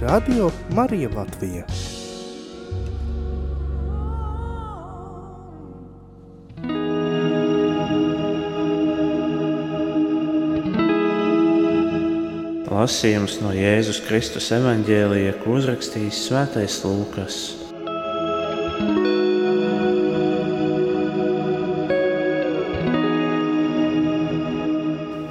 Radio Marija Latvija. Lasījums no Jēzus Kristus evaņģēlija, ko uzrakstījis Svētais Lūkas.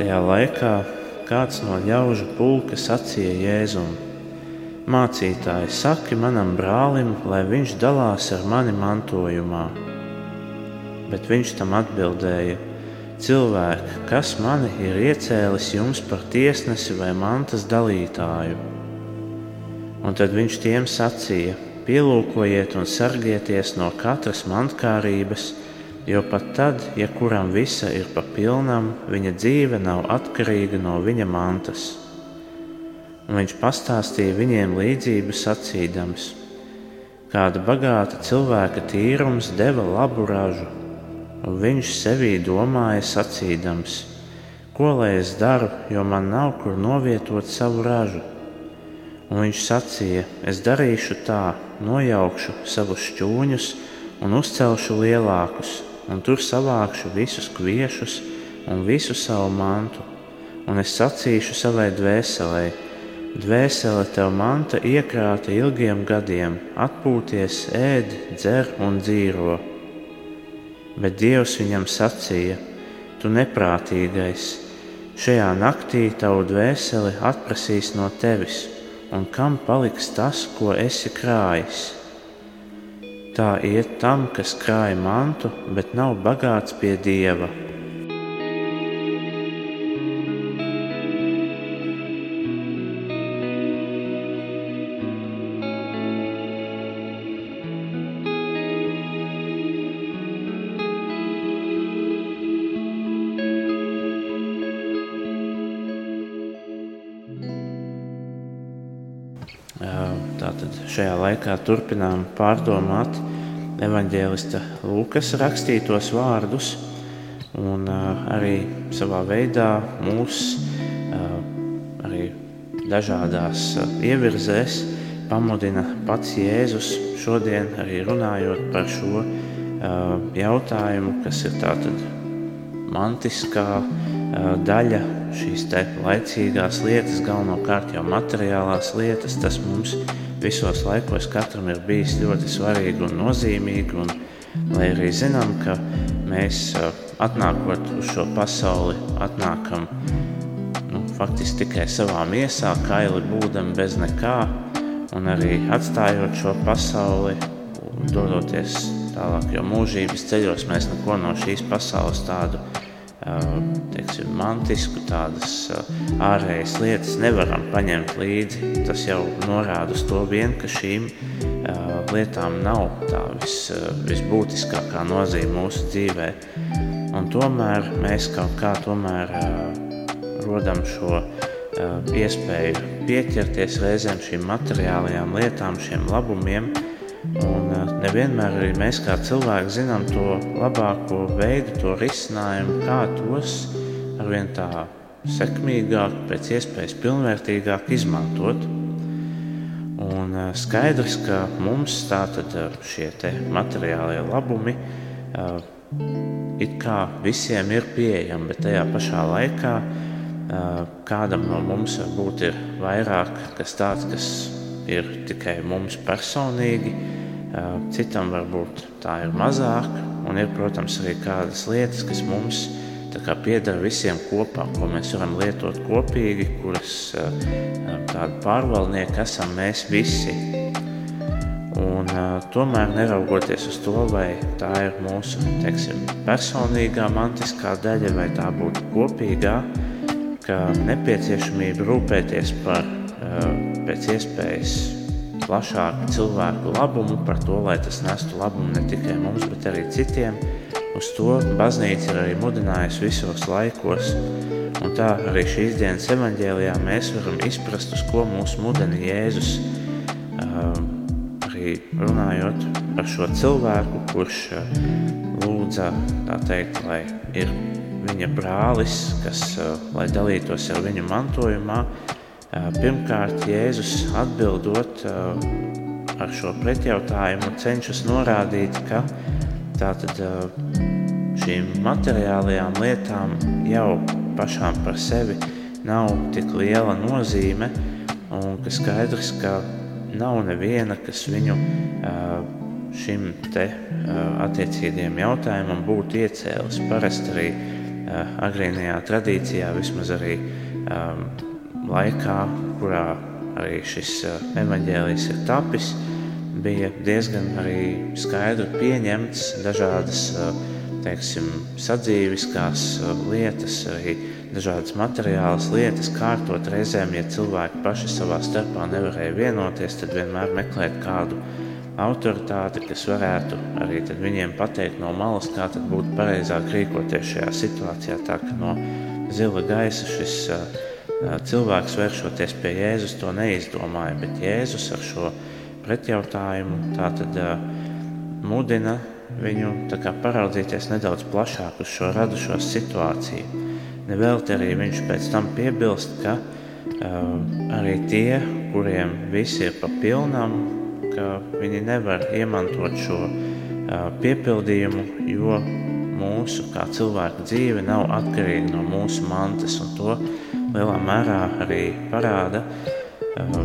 Tajā laikā kāds no ļaužu pulka sacīja Jēzum: Mācītāji, saki manam brālim, lai viņš dalās ar mani mantojumā. Bet viņš tam atbildēja: Cilvēki, kas mani ir iecēlis jums par tiesnesi vai mantas dalītāju? Un tad viņš tiem sacīja: Pielūkojiet un sargieties no katras mantkārības, Jo pat tad, ja kuram visa ir pa pilnam, viņa dzīve nav atkarīga no viņa mantas. Un viņš pastāstīja viņiem līdzību sacīdams, kāda bagāta cilvēka tīrums deva labu ražu, un viņš sevī domāja sacīdams, ko lai es daru, jo man nav kur novietot savu ražu. Un viņš sacīja, es darīšu tā, nojaukšu savus šķūņus un uzcelšu lielākus, un tur savākšu visus kviešus un visu savu mantu. Un es sacīšu savai dvēselē, dvēsele tev manta iekrāta ilgiem gadiem, atpūties, ēd, dzer un dzīvo. Bet Dievs viņam sacīja: Tu neprātīgais, šajā naktī tavu dvēseli atprasīs no tevis, un kam paliks tas, ko esi krājis? Tā iet tam, kas krāj mantu, bet nav bagāts pie dieva. Šajā laikā turpinām pārdomāt evanģēlista Lūkas rakstītos vārdus, un arī savā veidā mūs arī dažādās ievirzēs pamudina pats Jēzus šodien arī runājot par šo jautājumu, kas ir tātad mantiskā daļa šīs laicīgās lietas, galvenokārt jau materiālās lietas, tas mums visos laikos katram ir bijis ļoti svarīgi un nozīmīgi. Un, lai arī zinām, ka mēs atnākot uz šo pasauli, atnākam nu, faktiski tikai savā miesā, kaili būdami bez nekā, un arī atstājot šo pasauli, dodoties tālāk, jo mūžības ceļos mēs neko no šīs pasaules tādu teiksim, mantisku, tādas ārējas lietas nevaram paņemt līdzi. Tas jau norāda uz to vien, ka šīm lietām nav tā vis, visbūtiskākā nozīme mūsu dzīvē. Un tomēr mēs kaut kā tomēr rodam šo iespēju pieķerties reizēm šīm materiālajām lietām, šiem labumiem, Un eh, nevienmēr arī mēs kā cilvēki zinām to labāko veidu, to risinājumu, kā tos arvien tā sekmīgāk, pēc iespējas pilnvērtīgāk izmantot. Un eh, skaidrs, ka mums tātad eh, šie materiālie labumi it kā visiem ir pieejami, bet tajā pašā laikā kādam no mums varbūt ir vairāk kas tāds, kas ir tikai mums personīgi, citam varbūt tā ir mazāk, un ir, protams, arī kādas lietas, kas mums pieder visiem kopā, ko mēs varam lietot kopīgi, kuras tādi pārvaldnieki esam mēs visi. Un, tomēr, neraugoties uz to, vai tā ir mūsu teiksim, personīgā mantiskā daļa, vai tā būtu kopīgā, ka nepieciešamība rūpēties par pēc iespējas plašāku cilvēku labumu, par to, lai tas nestu labumu ne tikai mums, bet arī citiem. Uz to baznīca ir arī mudinājusi visos laikos. Un tā arī šīs dienas evaņģēlijā mēs varam izprast, uz ko mūs mudina Jēzus. Arī runājot par šo cilvēku, kurš lūdza, tā teikt, lai ir viņa brālis, kas, lai dalītos ar viņu mantojumā, Pirmkārt, Jēzus atbildot ar šo pretjautājumu cenšas norādīt, ka tātad šīm materiālajām lietām jau pašām par sevi nav tik liela nozīme un ka skaidrs, ka nav neviena, kas viņu šim te attiecīgiem jautājumam būtu iecēlis. Parasti arī agrīnajā tradīcijā vismaz arī laikā, kurā arī šis evaņģēlijs ir tapis, bija diezgan arī skaidri pieņemts dažādas teiksim, sadzīviskās lietas, arī dažādas materiālas lietas, kārtot reizēm, ja cilvēki paši savā starpā nevarēja vienoties, tad vienmēr meklēt kādu autoritāti, kas varētu arī viņiem pateikt no malas, kā būtu pareizāk rīkoties šajā situācijā. Tā kā no zila gaisa šis uh, cilvēks vēršoties pie Jēzus to neizdomāja, bet Jēzus ar šo pretjautājumu tātad mudina viņu paraudzīties nedaudz plašāk uz šo radušo situāciju. Nevelti arī viņš pēc tam piebilst, ka uh, arī tie, kuriem viss ir pa pilnam, ka viņi nevar iemantot šo uh, piepildījumu, jo mūsu kā cilvēka dzīve nav atkarīga no mūsu mantas un to lielā mērā arī parāda uh,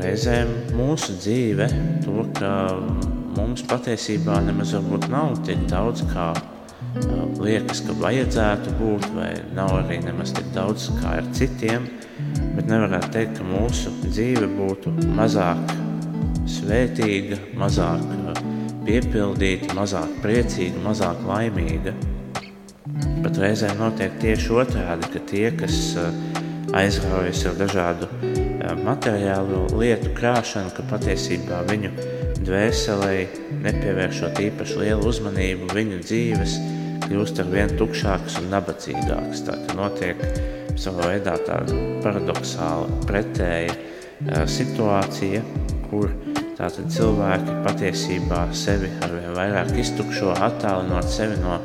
reizēm mūsu dzīve, to, ka mums patiesībā nemaz varbūt nav tik daudz, kā uh, liekas, ka vajadzētu būt, vai nav arī nemaz tik daudz kā ar citiem, bet nevarētu teikt, ka mūsu dzīve būtu mazāk svētīga, mazāk uh, piepildīta, mazāk priecīga, mazāk laimīga. Bet reizēm notiek tieši otrādi, ka tie, kas eh, aizraujas ar dažādu eh, materiālu lietu krāšanu, ka patiesībā viņu dvēselē, nepievēršot īpaši lielu uzmanību, viņu dzīves kļūst ar vien tukšākas un nabadzīgākas. Tā kā notiek savā veidā tāda paradoxāla pretēja eh, situācija, kur tātad cilvēki patiesībā sevi arvien vairāk iztukšo, attālinot sevi no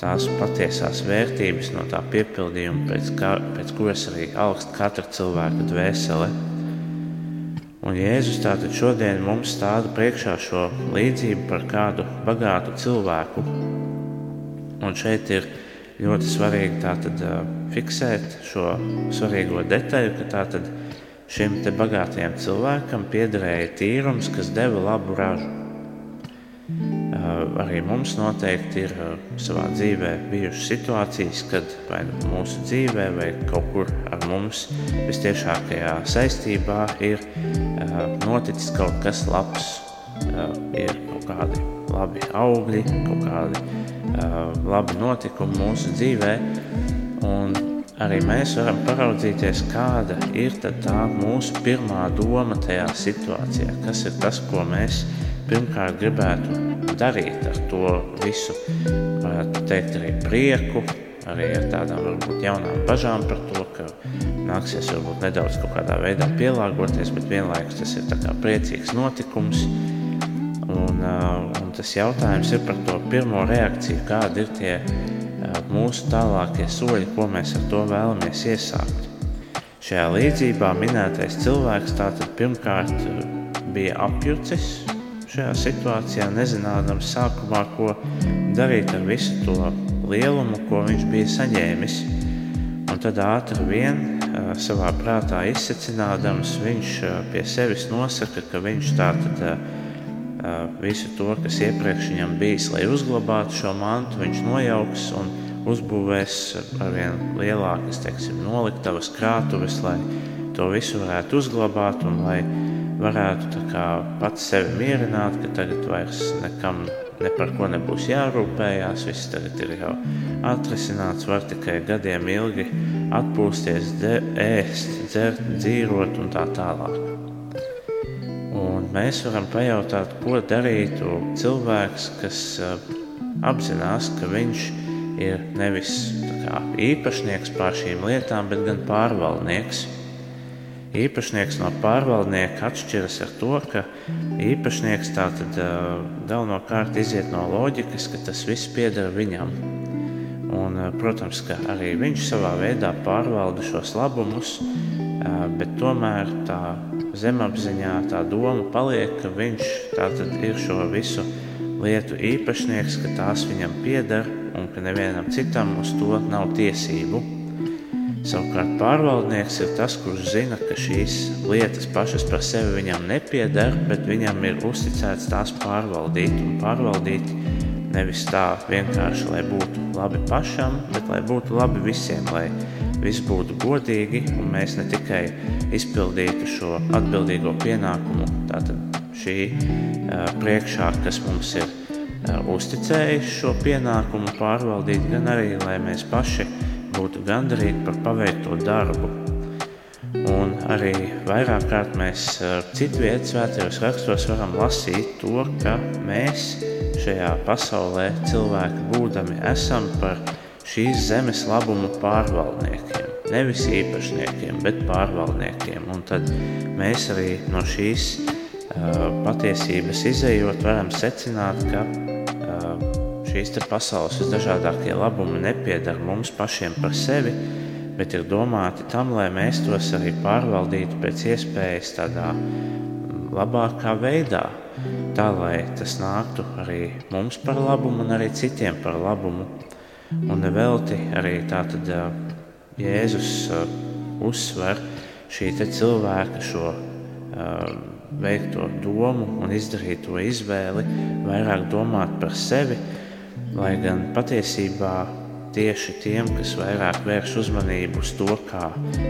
tās patiesās vērtības, no tā piepildījuma, pēc, kā, pēc kuras arī augst katra cilvēka dvēsele. Un Jēzus tātad šodien mums stāda priekšā šo līdzību par kādu bagātu cilvēku. Un šeit ir ļoti svarīgi tātad, fiksēt šo svarīgo detaļu, ka tātad šim te bagātajam cilvēkam piederēja tīrums, kas deva labu ražu arī mums noteikti ir savā dzīvē bijušas situācijas, kad vai nu mūsu dzīvē, vai kaut kur ar mums visciešākajā saistībā ir noticis kaut kas labs. Ir kaut kādi labi augļi, kaut kādi labi notikumi mūsu dzīvē. Un arī mēs varam paraudzīties, kāda ir tā mūsu pirmā doma tajā situācijā. Kas ir tas, ko mēs pirmkārt gribētu darīt ar to visu, varētu teikt, arī prieku, arī ar tādām varbūt jaunām bažām par to, ka nāksies varbūt nedaudz kaut kādā veidā pielāgoties, bet vienlaikus tas ir tā kā priecīgs notikums. Un, un tas jautājums ir par to pirmo reakciju, kādi ir tie mūsu tālākie soļi, ko mēs ar to vēlamies iesākt. Šajā līdzībā minētais cilvēks tātad pirmkārt bija apjucis, šajā situācijā, nezinādams sākumā, ko darīt ar visu to lielumu, ko viņš bija saņēmis. Un tad ātri vien savā prātā izsacinādams, viņš pie sevis nosaka, ka viņš tātad visu to, kas iepriekš viņam bijis, lai uzglabātu šo mantu, viņš nojauks un uzbūvēs ar vien lielākas, teiksim, noliktavas krātuves, lai to visu varētu uzglabāt un lai varētu pats sevi mierināt, ka tagad vairs nekam ne par ko nebūs jārūpējās. Viss tagad ir jau atrisināts, var tikai gadiem ilgi atpūsties, de, ēst, dzert, dzīvot un tā tālāk. mēs varam pajautāt, ko darītu cilvēks, kas apzinās, ka viņš ir nevis kā, īpašnieks pār šīm lietām, bet gan pārvaldnieks. Īpašnieks no pārvaldnieka atšķiras ar to, ka īpašnieks tātad galvenokārt iziet no loģikas, ka tas viss pieder viņam. Un, protams, ka arī viņš savā veidā pārvalda šos labumus, bet tomēr tā zemapziņā tā doma paliek, ka viņš ir šo visu lietu īpašnieks, ka tās viņam pieder un ka nevienam citam uz to nav tiesību. Savukārt pārvaldnieks ir tas, kurš zina, ka šīs lietas pašas par sevi viņam nepieder, bet viņam ir uzticēts tās pārvaldīt un pārvaldīt. Nevis tā vienkārši, lai būtu labi pašam, bet lai būtu labi visiem, lai viss būtu godīgi un mēs ne tikai izpildītu šo atbildīgo pienākumu, tātad šī uh, priekšā, kas mums ir uh, uzticējis šo pienākumu pārvaldīt, gan arī, lai mēs paši būtu gandarīti par paveikto darbu. Un arī vairāk kārt mēs eh, citvietu svētajos rakstos varam lasīt to, ka mēs šajā pasaulē cilvēki būdami esam par šīs zemes labumu pārvaldniekiem. Nevis īpašniekiem, bet pārvaldniekiem. Un tad mēs arī no šīs uh, patiesības izējot varam secināt, ka Šīs pasaules visdažādākie labumi nepiedar mums pašiem par sevi, bet ir domāti tam, lai mēs tos arī pārvaldītu pēc iespējas tādā labākā veidā, tā lai tas nāktu arī mums par labumu un arī citiem par labumu. Un nevelti arī tātad Jēzus uzsver šī cilvēka šo veikto domu un izdarīto izvēli, vairāk domāt par sevi Lai gan patiesībā tieši tiem, kas vairāk vērš uzmanību uz to, kā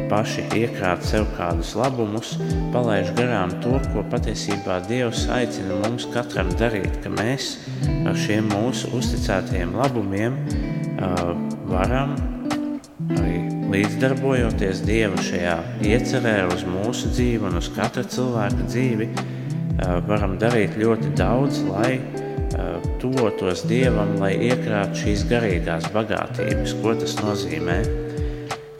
paši iekrāt sev kādus labumus, palaiž garām to, ko patiesībā Dievs aicina mums katram darīt, ka mēs ar šiem mūsu uzticētajiem labumiem uh, varam arī līdzdarbojoties Dieva šajā iecerē uz mūsu dzīvi un uz katra cilvēka dzīvi, uh, varam darīt ļoti daudz, lai tuvotos Dievam, lai iekrātu šīs garīgās bagātības. Ko tas nozīmē?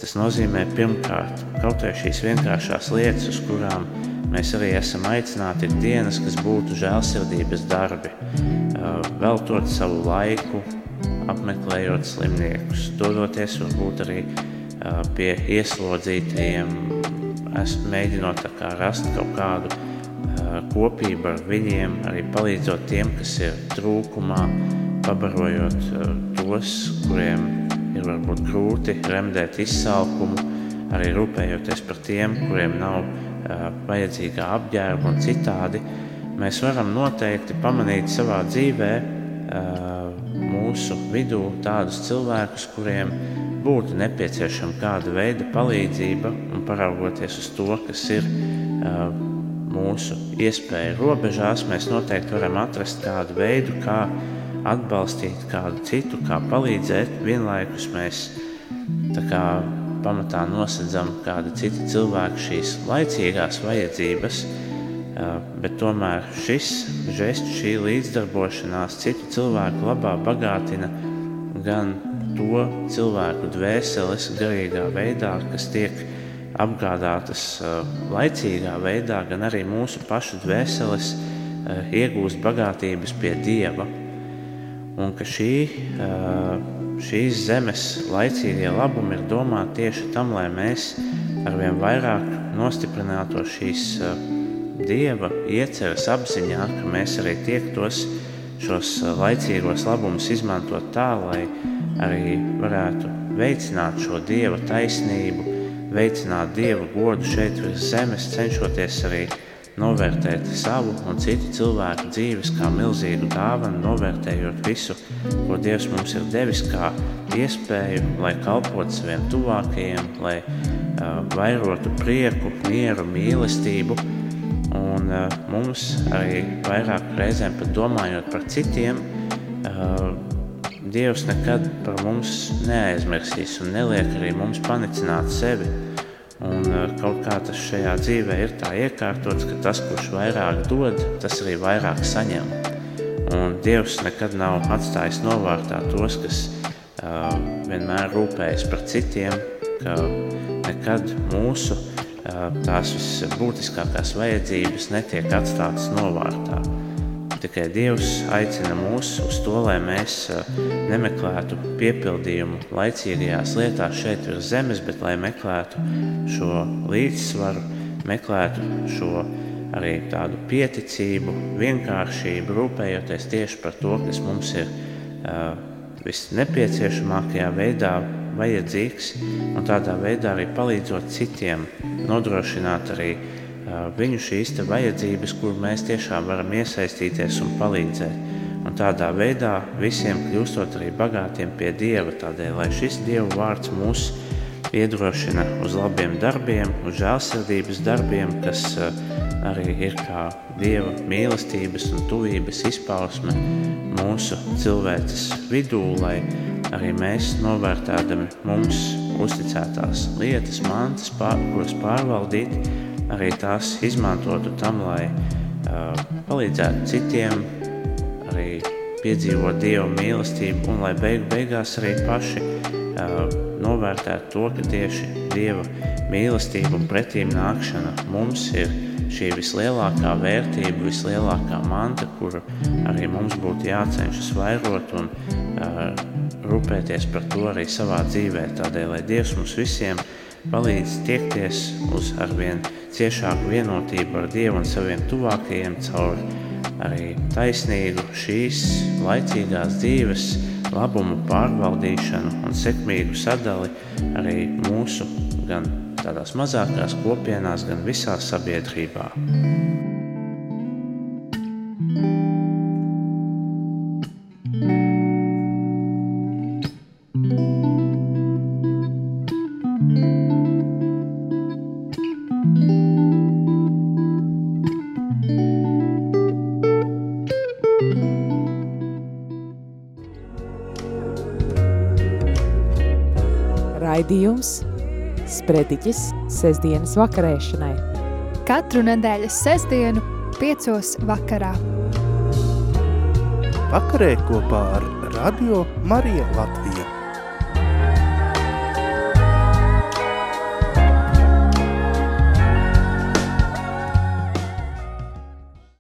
Tas nozīmē pirmkārt kaut vai šīs vienkāršās lietas, uz kurām mēs arī esam aicināti ikdienas, kas būtu žēlsirdības darbi, veltot savu laiku, apmeklējot slimniekus, dodoties varbūt arī pie ieslodzītajiem, mēģinot rast kaut kādu kopība ar viņiem, arī palīdzot tiem, kas ir trūkumā, pabarojot tos, kuriem ir varbūt grūti remdēt izsalkumu, arī rūpējoties par tiem, kuriem nav vajadzīgā apģērba un citādi. Mēs varam noteikti pamanīt savā dzīvē mūsu vidū tādus cilvēkus, kuriem būtu nepieciešama kāda veida palīdzība un paraugoties uz to, kas ir mūsu iespēju robežās, mēs noteikti varam atrast kādu veidu, kā atbalstīt kādu citu, kā palīdzēt. Vienlaikus mēs kā, pamatā nosedzam kāda cita cilvēka šīs laicīgās vajadzības, bet tomēr šis žests, šī līdzdarbošanās citu cilvēku labā bagātina gan to cilvēku dvēseles garīgā veidā, kas tiek apgādātas uh, laicīgā veidā, gan arī mūsu pašu dvēseles uh, iegūst bagātības pie Dieva. Un ka šī, uh, šīs zemes laicīgie labumi ir domāti tieši tam, lai mēs arvien vairāk nostiprinātu šīs Dieva ieceres apziņā, ka mēs arī tiektos šos laicīgos labumus izmantot tā, lai arī varētu veicināt šo Dieva taisnību, veicināt Dieva godu šeit virs zemes, cenšoties arī novērtēt savu un citu cilvēku dzīves kā milzīgu dāvanu, novērtējot visu, ko Dievs mums ir devis kā iespēju, lai kalpotu saviem tuvākajiem, lai uh, vairotu prieku, mieru, mīlestību. Un uh, mums arī vairāk reizēm pat domājot par citiem, uh, Dievs nekad par mums neaizmirsīs un neliek arī mums panicināt sevi. Un kaut kā tas šajā dzīvē ir tā iekārtots, ka tas, kurš vairāk dod, tas arī vairāk saņem. Un Dievs nekad nav atstājis novārtā tos, kas uh, vienmēr rūpējas par citiem, ka nekad mūsu uh, tās visbūtiskākās vajadzības netiek atstātas novārtā. Tikai Dievs aicina mūs uz to, lai mēs nemeklētu piepildījumu laicīgajās lietās šeit virs zemes, bet lai meklētu šo līdzsvaru, meklētu šo arī tādu pieticību, vienkāršību, rūpējoties tieši par to, kas mums ir uh, visnepieciešamākajā veidā vajadzīgs, un tādā veidā arī palīdzot citiem nodrošināt arī uh, viņu šīs vajadzības, kur mēs tiešām varam iesaistīties un palīdzēt. Un tādā veidā visiem kļūstot arī bagātiem pie Dieva, tādēļ, lai šis Dieva vārds mūs iedrošina uz labiem darbiem, uz žēlsirdības darbiem, kas arī ir kā Dieva mīlestības un tuvības izpausme mūsu cilvēces vidū, lai arī mēs novērtēdami mums uzticētās lietas, mantas, pār, kuras pārvaldīt, arī tās izmantotu tam, lai uh, palīdzētu citiem, arī piedzīvot Dieva mīlestību un lai beigu beigās arī paši uh, novērtētu to, ka tieši Dieva mīlestība un pretīm nākšana mums ir šī vislielākā vērtība, vislielākā manta, kuru arī mums būtu jācenšas vairot un uh, rūpēties par to arī savā dzīvē. Tādēļ, lai Dievs mums visiem palīdz tiekties uz arvien ciešāku vienotību ar Dievu un saviem tuvākajiem caur arī taisnīgu šīs laicīgās dzīves labumu pārvaldīšanu un sekmīgu sadali arī mūsu gan tādās mazākās kopienās, gan visā sabiedrībā. Raidījums Sprediķis sestdienas vakarēšanai. Katru nedēļas sestdienu piecos vakarā. Vakarē kopā ar Radio Marija Latviju.